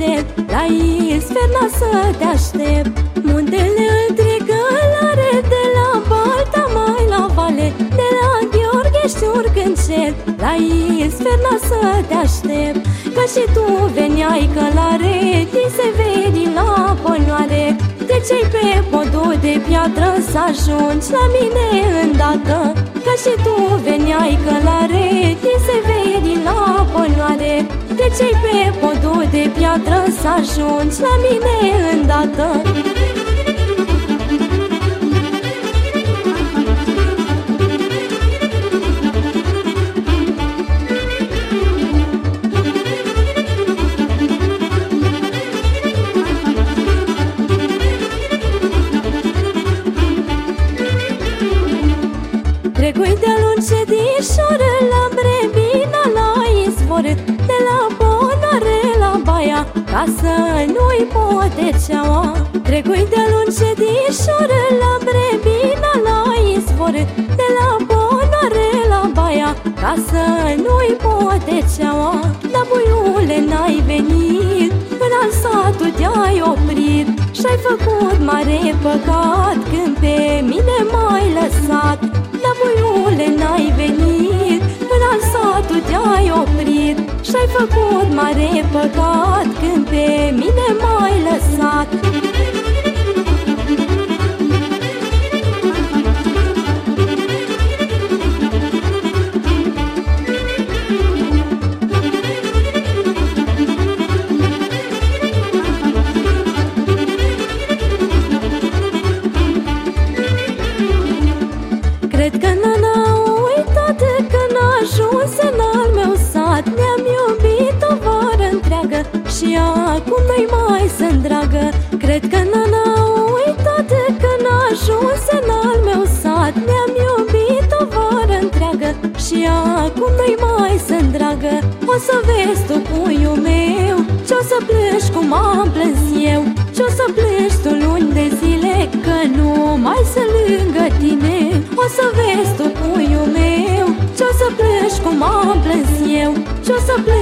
încet La isfer lasă te aștept. Muntele îl trigă De la balta mai la vale De la Gheorghe știurc încet La isfer lasă te aștept Că și tu veneai călare Din severii la de cei pe podul de piatră Să ajungi la mine îndată Că și tu veneai călare Din severii la ponoare Treceai pe podul de piatră Să ajungi la mine îndată. Trecui de luni ședișoară La baia Ca să nu-i poate ceaua Trecui de luni ședișoară La brebina la izvor De la bonare la baia. Ca să nu-i poate ceaua Dar buiule n-ai venit. Până al satul te-ai oprit Și-ai făcut mare păcat Când pe mine m-ai lăsat. Dar buiule n-ai venit Până al satul te-ai oprit Și-ai făcut mare păcat Cred că n-a uitat că n-a ajuns în al meu sat Ne-am iubit o vară întreagă și acum nu-i mai sunt dragă. Cred că n-a uitat că n-a ajuns în al meu sat Ne-am iubit o vară întreagă și acum nu-i mai sunt dragă. O să vezi tu, puiul meu Ce-o să plângi cum am plâns eu Ce-o să plângi tu luni de zile Că nu mai sunt lângă tine eu Ce-o să